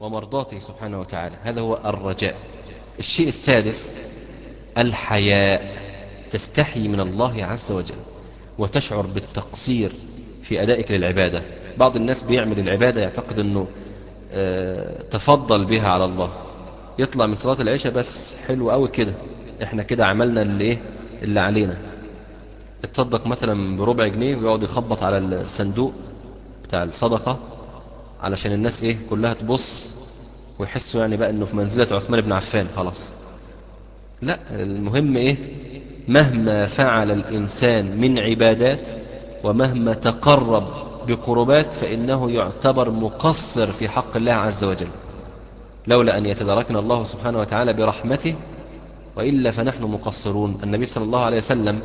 ومرضاته سبحانه وتعالى. هذا هو الرجاء. الشيء السادس الحياء. تستحي من الله عز وجل وتشعر بالتقصير في أدائك للعبادة. بعض الناس بيعمل العبادة يعتقد أنه آه تفضل بها على الله. يطلع من صلاة العشاء بس حلو قوي كده. إحنا كده عملنا اللي إيه؟ اللي علينا. اتصدق مثلا بربع جنيه ويقعد يخبط على الصندوق بتاع الصدقة علشان الناس إيه؟ كلها تبص ويحسوا يعني بقى إنه في منزلة عثمان بن عفان خلاص. لا المهم إيه؟ مهما فعل الإنسان من عبادات ومهما تقرب بقربات فإنه يعتبر مقصر في حق الله عز وجل. لولا أن يتداركنا الله سبحانه وتعالى برحمته وإلا فنحن مقصرون. النبي صلى الله عليه وسلم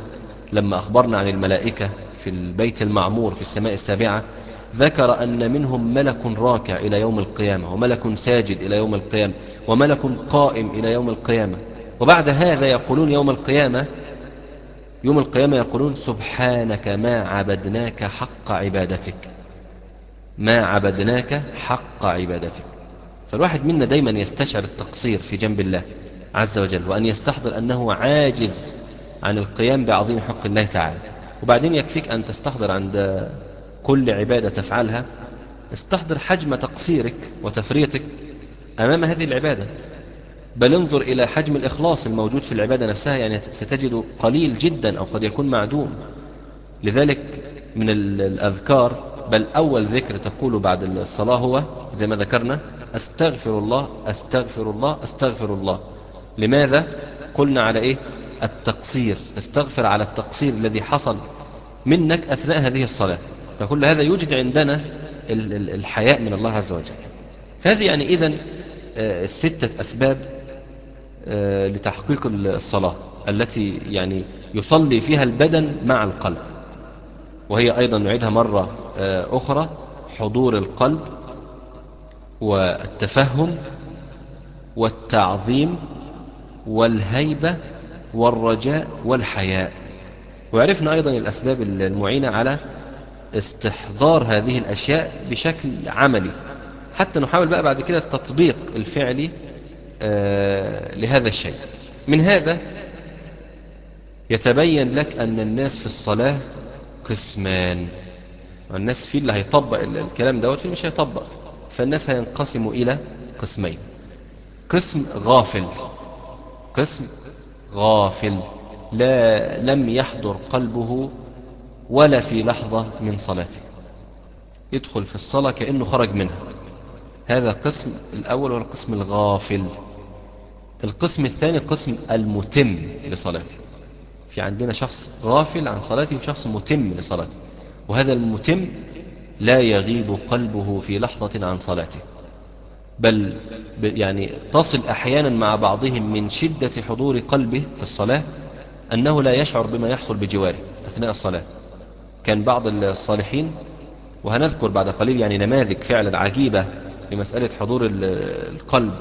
لما أخبرنا عن الملائكة في البيت المعمور في السماء السابعة ذكر أن منهم ملك راكع إلى يوم القيامة وملك ساجد إلى يوم القيامة وملك قائم إلى يوم القيامة. وبعد هذا يقولون يوم القيامة يوم القيامة يقولون سبحانك ما عبدناك حق عبادتك. ما عبدناك حق عبادتك. فالواحد منا دايما يستشعر التقصير في جنب الله عز وجل وأن يستحضر أنه عاجز عن القيام بعظيم حق الله تعالى. وبعدين يكفيك أن تستحضر عند كل عبادة تفعلها استحضر حجم تقصيرك وتفريطك أمام هذه العبادة. بل انظر إلى حجم الإخلاص الموجود في العبادة نفسها يعني ستجد قليل جدا أو قد يكون معدوم. لذلك من الأذكار بل أول ذكر تقول بعد الصلاة هو زي ما ذكرنا أستغفر الله أستغفر الله أستغفر الله. لماذا؟ قلنا على إيه؟ التقصير. تستغفر على التقصير الذي حصل منك أثناء هذه الصلاة. فكل هذا يوجد عندنا الحياء من الله عز وجل. فهذه يعني إذن الستة أسباب لتحقيق الصلاة التي يعني يصلي فيها البدن مع القلب. وهي أيضا نعيدها مرة أخرى حضور القلب والتفهم والتعظيم والهيبة والرجاء والحياء. وعرفنا أيضا الأسباب المعينة على استحضار هذه الأشياء بشكل عملي. حتى نحاول بقى بعد كده التطبيق الفعلي آه لهذا الشيء. من هذا يتبين لك أن الناس في الصلاة قسمان. والناس في اللي هيطبق الكلام دوت في مش هيطبق. فالناس هينقسموا إلى قسمين. قسم غافل. قسم غافل. لا لم يحضر قلبه ولا في لحظة من صلاته. يدخل في الصلاة كأنه خرج منها. هذا قسم الأول هو القسم الغافل. القسم الثاني قسم المتم لصلاته. في عندنا شخص غافل عن صلاته وشخص متم لصلاته. وهذا المتم لا يغيب قلبه في لحظة عن صلاته. بل يعني تصل أحيانا مع بعضهم من شدة حضور قلبه في الصلاة أنه لا يشعر بما يحصل بجواره أثناء الصلاة. كان بعض الصالحين وهنذكر بعد قليل يعني نماذج فعلا عجيبة لمسألة حضور القلب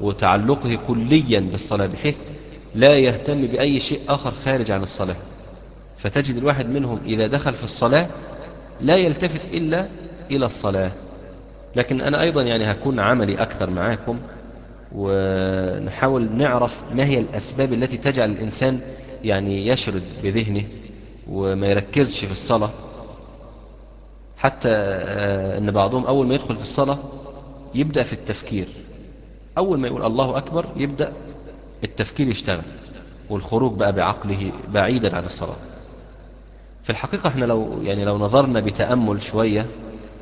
وتعلقه كليا بالصلاة بحيث لا يهتم بأي شيء آخر خارج عن الصلاة. فتجد الواحد منهم إذا دخل في الصلاة لا يلتفت إلا إلى الصلاة. لكن أنا أيضا يعني هكون عملي أكثر معاكم ونحاول نعرف ما هي الأسباب التي تجعل الإنسان يعني يشرد بذهنه. وما يركزش في الصلاة. حتى أن بعضهم أول ما يدخل في الصلاة يبدأ في التفكير. أول ما يقول الله أكبر يبدأ التفكير يشتغل والخروج بقى بعقله بعيدا عن الصلاة. في الحقيقة إحنا لو يعني لو نظرنا بتأمل شوية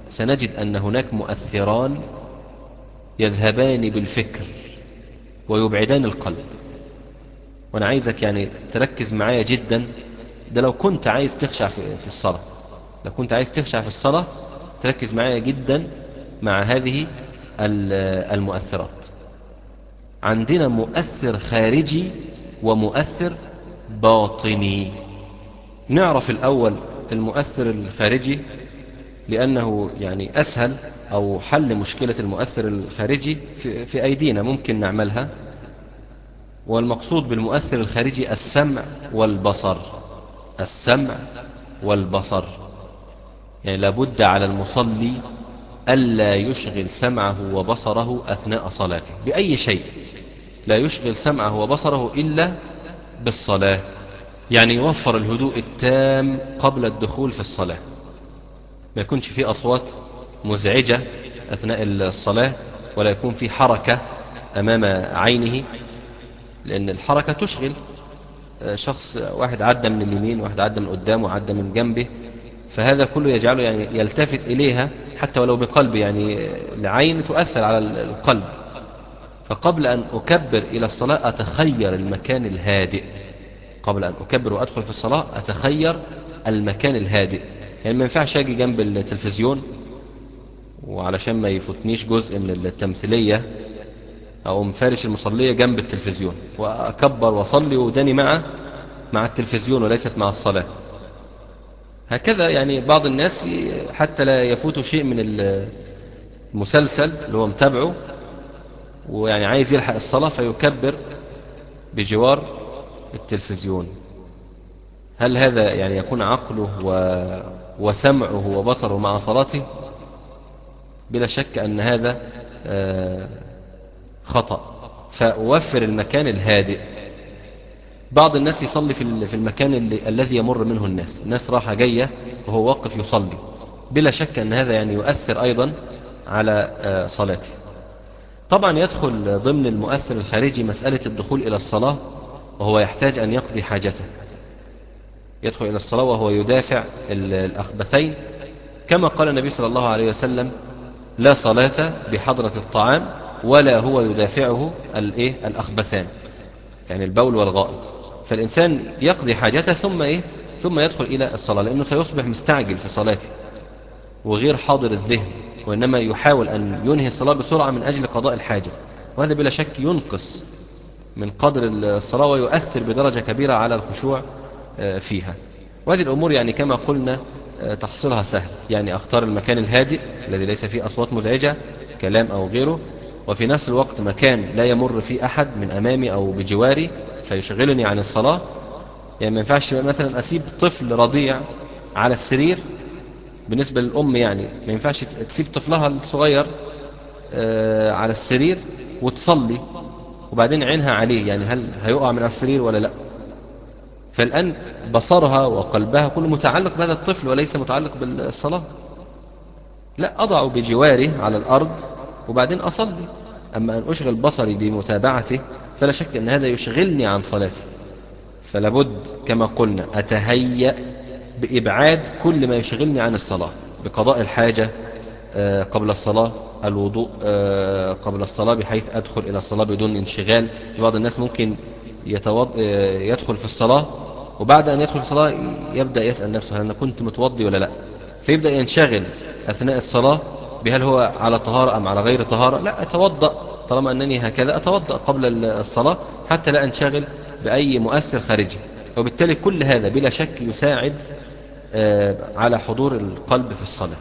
سنجد أن هناك مؤثران يذهبان بالفكر ويبعدان القلب. وأنا عايزك يعني تركز معايا جدا ده لو كنت عايز تخشع في الصلاة. لو كنت عايز تخشع في الصلاة تركز معايا جدا مع هذه المؤثرات. عندنا مؤثر خارجي ومؤثر باطني. نعرف الأول المؤثر الخارجي لأنه يعني أسهل أو حل مشكلة المؤثر الخارجي في, في أيدينا ممكن نعملها. والمقصود بالمؤثر الخارجي السمع والبصر. السمع والبصر. يعني لابد على المصلي ألا يشغل سمعه وبصره أثناء صلاته بأي شيء. لا يشغل سمعه وبصره إلا بالصلاة. يعني يوفر الهدوء التام قبل الدخول في الصلاة. ما يكونش في أصوات مزعجة أثناء الصلاة ولا يكون في حركة أمام عينه لأن الحركة تشغل شخص واحد عدى من اليمين واحد عدى من قدامه وعدى من جنبه فهذا كله يجعله يعني يلتفت إليها حتى ولو بقلب يعني العين تؤثر على القلب. فقبل أن أكبر إلى الصلاة أتخير المكان الهادئ. قبل أن أكبر وأدخل في الصلاة أتخير المكان الهادئ. يعني ما ينفعش أجي جنب التلفزيون وعلشان ما يفوتنيش جزء من التمثيلية أو مفارش المصلية جنب التلفزيون. وأكبر وصلي وداني مع مع التلفزيون وليست مع الصلاة. هكذا يعني بعض الناس حتى لا يفوت شيء من المسلسل اللي هو متابعه. ويعني عايز يلحق الصلاة فيكبر بجوار التلفزيون. هل هذا يعني يكون عقله و... وسمعه وبصره مع صلاته؟ بلا شك أن هذا خطأ. فأوفر المكان الهادئ. بعض الناس يصلي في المكان اللي الذي يمر منه الناس. الناس راحة جاية وهو واقف يصلي. بلا شك أن هذا يعني يؤثر أيضا على صلاته. طبعا يدخل ضمن المؤثر الخارجي مسألة الدخول إلى الصلاة وهو يحتاج أن يقضي حاجته. يدخل إلى الصلاة وهو يدافع الأخبثين. كما قال النبي صلى الله عليه وسلم لا صلاة بحضرة الطعام ولا هو يدافعه الايه الأخبثان يعني البول والغائط. فالإنسان يقضي حاجته ثم إيه؟ ثم يدخل إلى الصلاة لأنه سيصبح مستعجل في صلاته وغير حاضر الذهن وإنما يحاول أن ينهي الصلاة بسرعة من أجل قضاء الحاجة. وهذا بلا شك ينقص من قدر الصلاة ويؤثر بدرجة كبيرة على الخشوع فيها. وهذه الأمور يعني كما قلنا تحصيلها سهل. يعني أختار المكان الهادئ الذي ليس فيه أصوات مزعجة كلام أو غيره وفي نفس الوقت مكان لا يمر فيه أحد من أمامي أو بجواري فيشغلني عن الصلاة. يعني ما ينفعش مثلا أسيب طفل رضيع على السرير بالنسبة للأم يعني. ما ينفعش تسيب طفلها الصغير على السرير وتصلي وبعدين عينها عليه. يعني هل هيقع من على السرير ولا لأ؟ فالآن بصرها وقلبها كله متعلق بهذا الطفل وليس متعلق بالصلاة. لا أضع بجواره على الأرض. وبعدين أصلي. أما أن أشغل بصري بمتابعته فلا شك أن هذا يشغلني عن صلاتي. فلابد كما قلنا أتهيأ بإبعاد كل ما يشغلني عن الصلاة بقضاء الحاجة قبل الصلاة الوضوء قبل الصلاة بحيث أدخل إلى الصلاة بدون انشغال. بعض الناس ممكن يتوض... يدخل في الصلاة وبعد أن يدخل في الصلاة يبدأ يسأل نفسه هل أنا كنت متوضي ولا لا؟ فيبدأ ينشغل أثناء الصلاة بهل هو على طهارة أم على غير طهارة؟ لا أتوضأ. طالما أنني هكذا أتوضأ قبل الصلاة حتى لا أنشغل بأي مؤثر خارجي. وبالتالي كل هذا بلا شك يساعد على حضور القلب في الصلاة.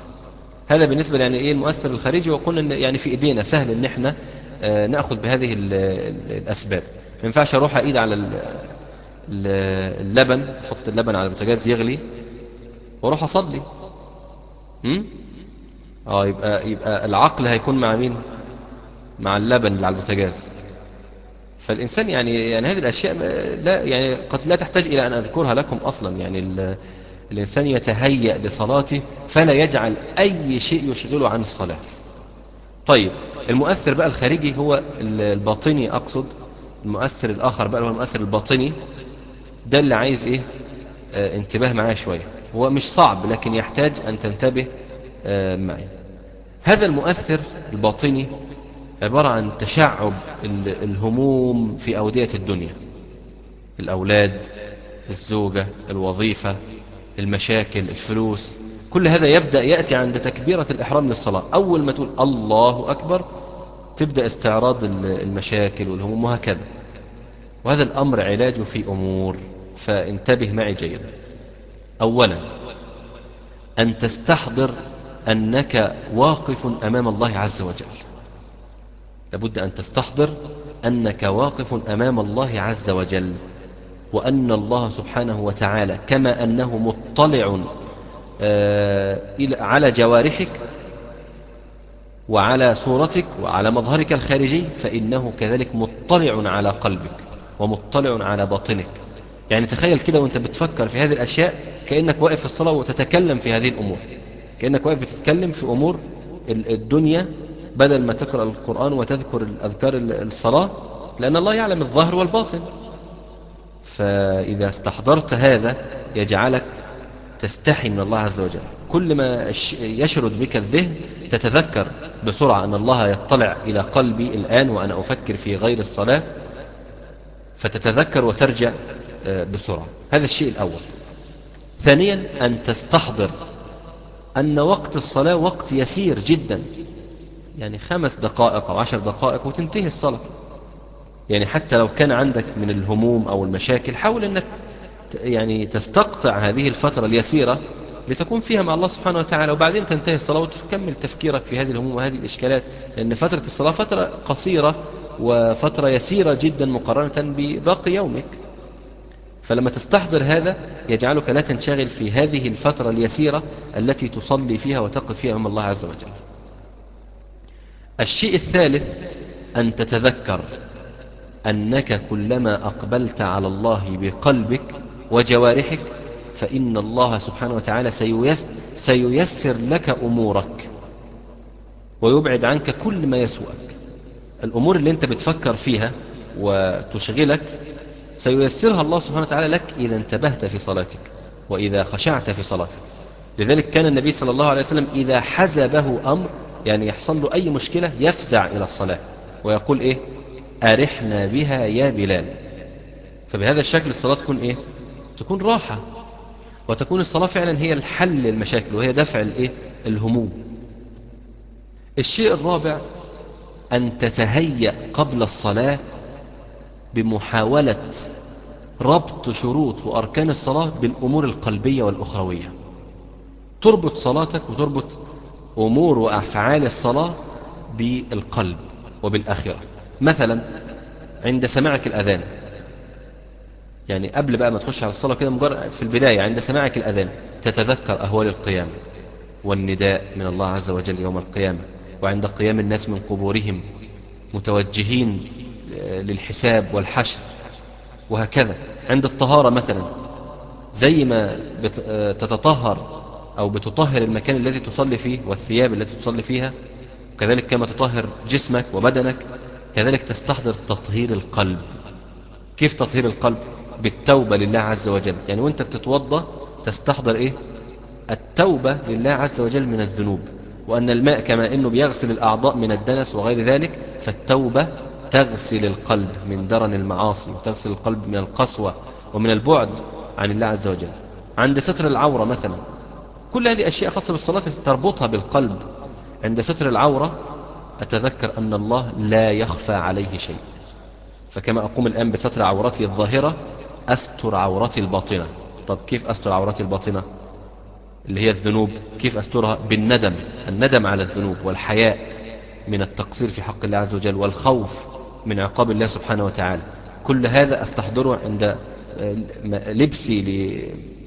هذا بالنسبة يعني إيه المؤثر الخارجي؟ وقلنا إن يعني في إيدينا سهل إن إحنا نأخذ بهذه الأسباب. ما ينفعش أروح أيد على اللبن أحط اللبن على البوتاجاز يغلي وأروح أصلي؟ آه يبقى يبقى العقل هيكون مع مين؟ مع اللبن اللي على البوتاجاز. فالإنسان يعني يعني هذه الأشياء لا يعني قد لا تحتاج إلى أن أذكرها لكم أصلا. يعني الإنسان يتهيأ لصلاته فلا يجعل أي شيء يشغله عن الصلاة. طيب المؤثر بقى الخارجي هو الباطني أقصد. المؤثر الآخر بقى هو المؤثر الباطني. ده اللي عايز إيه؟ آه انتباه معاه شوية. هو مش صعب لكن يحتاج أن تنتبه معي. هذا المؤثر الباطني عبارة عن تشعب الهموم في أودية الدنيا. الأولاد الزوجة الوظيفة المشاكل الفلوس. كل هذا يبدأ يأتي عند تكبيرة الإحرام للصلاة. أول ما تقول الله أكبر تبدأ استعراض المشاكل والهموم وهكذا. وهذا الأمر علاجه في أمور فانتبه معي جيدا. أولا أن تستحضر أنك واقف أمام الله عز وجل. لابد أن تستحضر أنك واقف أمام الله عز وجل وأن الله سبحانه وتعالى كما أنه مطلع على جوارحك وعلى صورتك وعلى مظهرك الخارجي فإنه كذلك مطلع على قلبك ومطلع على باطنك. يعني تخيل كده وأنت بتفكر في هذه الأشياء كأنك واقف في الصلاة وتتكلم في هذه الأمور. كأنك واقف بتتكلم في أمور الدنيا بدل ما تقرأ القرآن وتذكر الأذكار الصلاة لأن الله يعلم الظاهر والباطن. فإذا استحضرت هذا يجعلك تستحي من الله عز وجل. كل ما يشرد بك الذهن تتذكر بسرعة أن الله يطلع إلى قلبي الآن وأنا أفكر في غير الصلاة فتتذكر وترجع آه، بسرعة. هذا الشيء الأول. ثانيا أن تستحضر أن وقت الصلاة وقت يسير جدا. يعني خمس دقائق أو عشر دقائق وتنتهي الصلاة. يعني حتى لو كان عندك من الهموم أو المشاكل حاول أنك يعني تستقطع هذه الفترة اليسيرة لتكون فيها مع الله سبحانه وتعالى وبعدين تنتهي الصلاة وتكمل تفكيرك في هذه الهموم وهذه الإشكالات. لأن فترة الصلاة فترة قصيرة وفترة يسيرة جدا مقارنة بباقي يومك. فلما تستحضر هذا يجعلك لا تنشغل في هذه الفترة اليسيرة التي تصلي فيها وتقف فيها أمام الله عز وجل. الشيء الثالث أن تتذكر أنك كلما أقبلت على الله بقلبك وجوارحك فإن الله سبحانه وتعالى سييسر لك أمورك ويبعد عنك كل ما يسوءك. الأمور اللي أنت بتفكر فيها وتشغلك سييسرها الله سبحانه وتعالى لك إذا انتبهت في صلاتك وإذا خشعت في صلاتك. لذلك كان النبي صلى الله عليه وسلم إذا حزبه أمر يعني يحصل له أي مشكلة يفزع إلى الصلاة ويقول إيه؟ أرحنا بها يا بلال. فبهذا الشكل الصلاة تكون إيه؟ تكون راحة. وتكون الصلاة فعلا هي الحل للمشاكل وهي دفع الإيه؟ الهموم. الشيء الرابع أن تتهيأ قبل الصلاة بمحاولة ربط شروط وأركان الصلاة بالأمور القلبية والأخروية. تربط صلاتك وتربط أمور وأفعال الصلاة بالقلب وبالآخرة. مثلا عند سماعك الأذان. يعني قبل بقى ما تخش على الصلاة كده مجرد في البداية عند سماعك الأذان تتذكر أهوال القيامة والنداء من الله عز وجل يوم القيامة وعند قيام الناس من قبورهم متوجهين للحساب والحشر وهكذا. عند الطهارة مثلا زي ما تتطهر أو بتطهر المكان الذي تصلي فيه والثياب التي تصلي فيها كذلك كما تطهر جسمك وبدنك كذلك تستحضر تطهير القلب. كيف تطهير القلب؟ بالتوبة لله عز وجل. يعني وأنت بتتوضى تستحضر إيه؟ التوبة لله عز وجل من الذنوب. وأن الماء كما أنه بيغسل الأعضاء من الدنس وغير ذلك فالتوبة تغسل القلب من درن المعاصي وتغسل القلب من القسوة ومن البعد عن الله عز وجل. عند ستر العورة مثلا كل هذه أشياء خاصة بالصلاة تربطها بالقلب. عند ستر العورة أتذكر أن الله لا يخفى عليه شيء. فكما أقوم الآن بستر عورتي الظاهرة أستر عورتي الباطنة. طب كيف أستر عورتي الباطنة؟ اللي هي الذنوب. كيف أسترها؟ بالندم. الندم على الذنوب والحياء من التقصير في حق الله عز وجل والخوف من عقاب الله سبحانه وتعالى. كل هذا أستحضره عند لبسي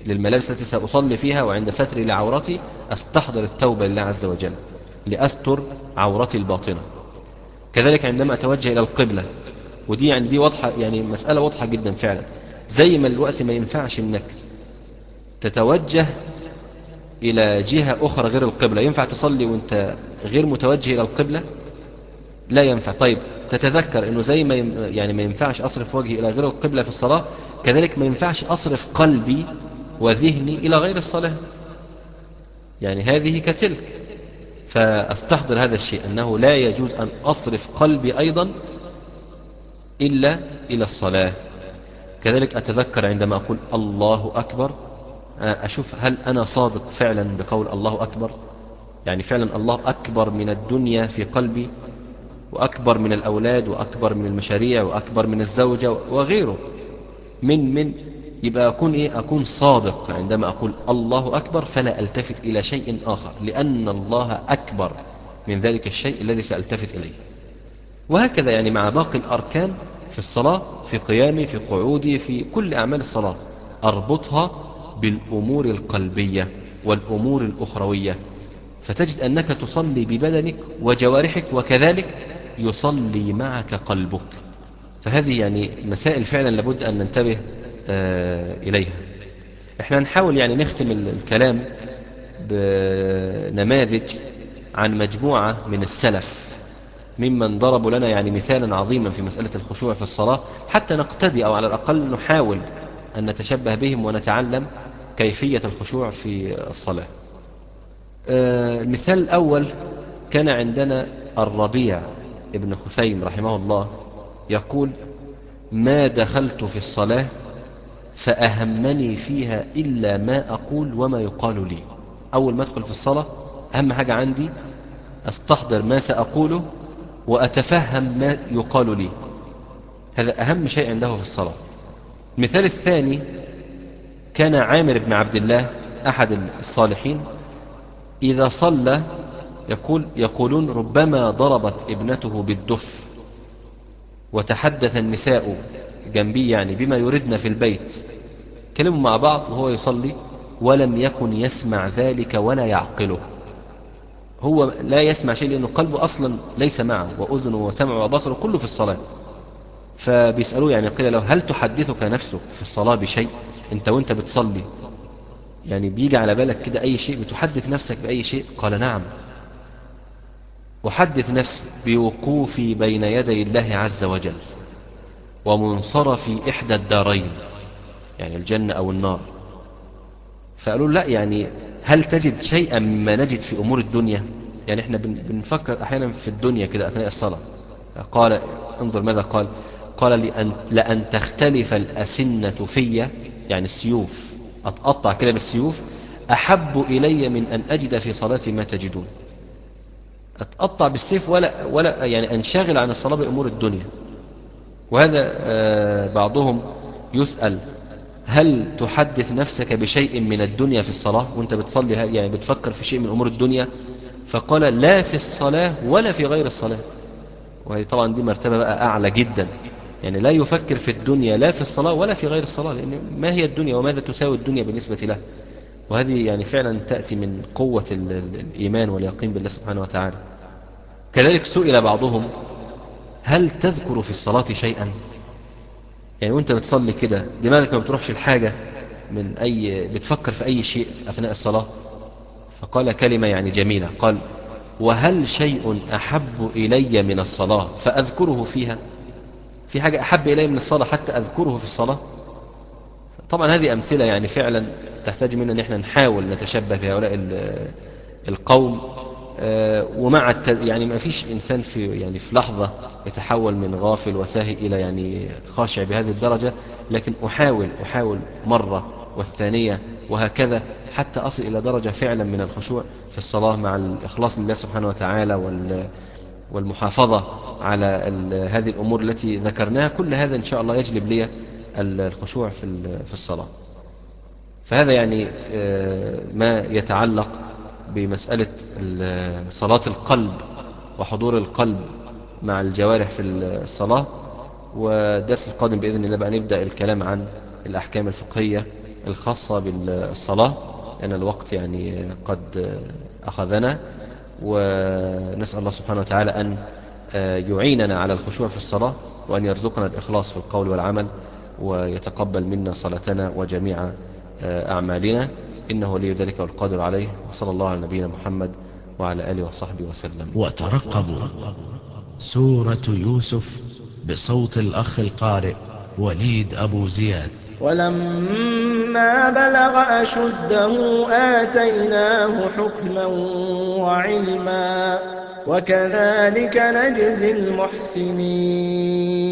للملابس التي سأصلي فيها وعند ستري لعورتي أستحضر التوبة لله عز وجل لأستر عورتي الباطنة. كذلك عندما أتوجه إلى القبلة ودي يعني دي واضحة يعني مسألة واضحة جدا فعلا. زي ما الوقت ما ينفعش إنك تتوجه إلى جهة أخرى غير القبلة. ينفع تصلي وأنت غير متوجه إلى القبلة؟ لا ينفع. طيب تتذكر إنه زي ما يعني ما ينفعش أصرف وجهي إلى غير القبلة في الصلاة كذلك ما ينفعش أصرف قلبي وذهني إلى غير الصلاة. يعني هذه كتلك. فأستحضر هذا الشيء أنه لا يجوز أن أصرف قلبي أيضا إلا إلى الصلاة. كذلك أتذكر عندما أقول الله أكبر أشوف هل أنا صادق فعلا بقول الله أكبر؟ يعني فعلا الله أكبر من الدنيا في قلبي وأكبر من الأولاد وأكبر من المشاريع وأكبر من الزوجة وغيره. من من يبقى أكون إيه؟ أكون صادق. عندما أقول الله أكبر فلا ألتفت إلى شيء آخر لأن الله أكبر من ذلك الشيء الذي سألتفت إليه. وهكذا يعني مع باقي الأركان في الصلاة في قيامي في قعودي في كل أعمال الصلاة أربطها بالأمور القلبية والأمور الأخروية. فتجد أنك تصلي ببدنك وجوارحك وكذلك يصلي معك قلبك. فهذه يعني مسائل فعلا لابد أن ننتبه آه إليها. إحنا نحاول يعني نختم الكلام بنماذج عن مجموعة من السلف ممن ضربوا لنا يعني مثالا عظيما في مسألة الخشوع في الصلاة. حتى نقتدي أو على الأقل نحاول أن نتشبه بهم ونتعلم كيفية الخشوع في الصلاة. المثال الأول كان عندنا الربيع. ابن خثيم رحمه الله يقول ما دخلت في الصلاة فأهمني فيها إلا ما أقول وما يقال لي. أول ما أدخل في الصلاة أهم حاجة عندي أستحضر ما سأقوله وأتفهم ما يقال لي. هذا أهم شيء عنده في الصلاة. المثال الثاني كان عامر بن عبد الله أحد الصالحين إذا صلى يقول يقولون ربما ضربت ابنته بالدف. وتحدث النساء جنبي يعني بما يردن في البيت. كلموا مع بعض وهو يصلي. ولم يكن يسمع ذلك ولا يعقله. هو لا يسمع شيء لأنه قلبه أصلا ليس معه. وأذنه وسمعه وبصره كله في الصلاة. فبيسألوه يعني قيل له هل تحدثك نفسك في الصلاة بشيء؟ أنت وأنت بتصلي. يعني بيجي على بالك كده أي شيء بتحدث نفسك بأي شيء؟ قال نعم. أحدث نفسي بوقوفي بين يدي الله عز وجل ومنصرفي إحدى الدارين يعني الجنة أو النار. فقالوا لا يعني هل تجد شيئا مما نجد في أمور الدنيا؟ يعني إحنا بنفكر أحيانا في الدنيا كده أثناء الصلاة. قال انظر ماذا قال. قال لأن, لأن تختلف الأسنة في يعني السيوف أتقطع كده بالسيوف أحب إلي من أن أجد في صلاتي ما تجدون. أتقطع بالسيف ولا, ولا يعني أنشغل عن الصلاة بأمور الدنيا. وهذا بعضهم يسأل هل تحدث نفسك بشيء من الدنيا في الصلاة؟ وأنت بتصلي يعني بتفكر في شيء من أمور الدنيا؟ فقال لا في الصلاة ولا في غير الصلاة. وهي طبعا دي مرتبة بقى أعلى جدا. يعني لا يفكر في الدنيا لا في الصلاة ولا في غير الصلاة لأن ما هي الدنيا وماذا تساوي الدنيا بالنسبة له؟ وهذه يعني فعلا تأتي من قوة الإيمان واليقين بالله سبحانه وتعالى. كذلك سئل بعضهم هل تذكر في الصلاة شيئا؟ يعني وأنت بتصلي كده دماغك ما بتروحش الحاجة من أي بتفكر في أي شيء أثناء الصلاة؟ فقال كلمة يعني جميلة قال وهل شيء أحب إلي من الصلاة فأذكره فيها؟ في حاجة أحب إلي من الصلاة حتى أذكره في الصلاة؟ طبعا هذه أمثلة يعني فعلا تحتاج منا أن إحنا نحاول نتشبه بهؤلاء القوم ومع التد... يعني ما فيش إنسان في يعني في لحظة يتحول من غافل وساهي إلى يعني خاشع بهذه الدرجة لكن أحاول أحاول مرة والثانية وهكذا حتى أصل إلى درجة فعلا من الخشوع في الصلاة مع الإخلاص لله سبحانه وتعالى وال... والمحافظة على هذه الأمور التي ذكرناها. كل هذا إن شاء الله يجلب لي الخشوع في الصلاة. فهذا يعني ما يتعلق بمسألة صلاة القلب وحضور القلب مع الجوارح في الصلاة. والدرس القادم بإذن الله بقى نبدأ الكلام عن الأحكام الفقهية الخاصة بالصلاة لأن الوقت يعني قد أخذنا. ونسأل الله سبحانه وتعالى أن يعيننا على الخشوع في الصلاة وأن يرزقنا الإخلاص في القول والعمل. ويتقبل منا صلاتنا وجميع أعمالنا. إنه ولي ذلك والقادر عليه. وصلى الله على نبينا محمد وعلى آله وصحبه وسلم. وترقبوا سورة يوسف بصوت الأخ القارئ وليد أبو زياد. ولما بلغ أشده آتيناه حكما وعلما وكذلك نجزي المحسنين.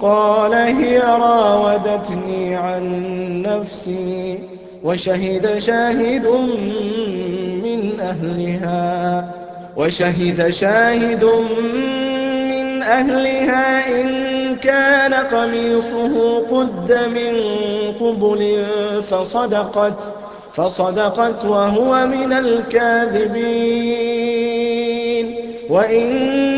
قال هي راودتني عن نفسي وشهد شاهد من أهلها وشهد شاهد من أهلها إن كان قميصه قد من قبل فصدقت فصدقت وهو من الكاذبين. وإن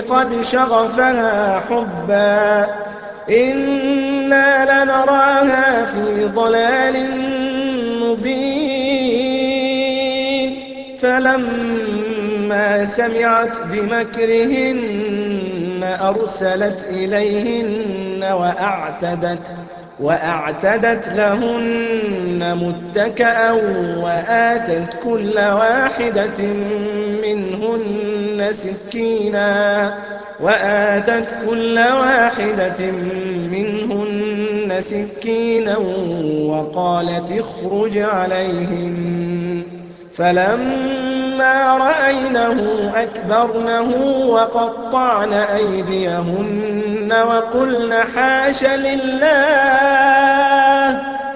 قد شغفها حبا. إنا لنراها في ضلال مبين. فلما سمعت بمكرهن أرسلت إليهن وأعتدت وأعتدت لهن متكأ وآتت كل واحدة منهن سكينا وآتت كل واحدة منهن سكينا وقالت اخرج عليهم فلما رأينه أكبرنه وقطعن أيديهن وقلن حاش لله.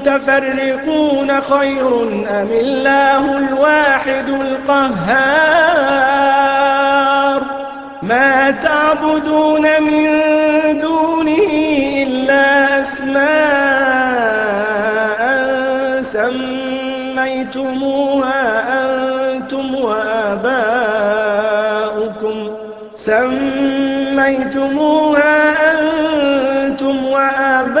متفرقون خير أم الله الواحد القهار؟ ما تعبدون من دونه إلا أسماء سميتموها أنتم وآباؤكم. سميتموها أنتم وآباؤكم.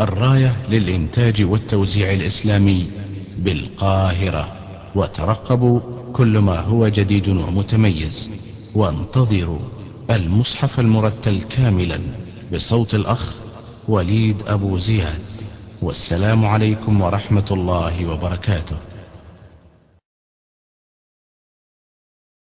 الراية للإنتاج والتوزيع الإسلامي بالقاهرة. وترقبوا كل ما هو جديد ومتميز. وانتظروا المصحف المرتل كاملا بصوت الأخ وليد أبو زياد. والسلام عليكم ورحمة الله وبركاته.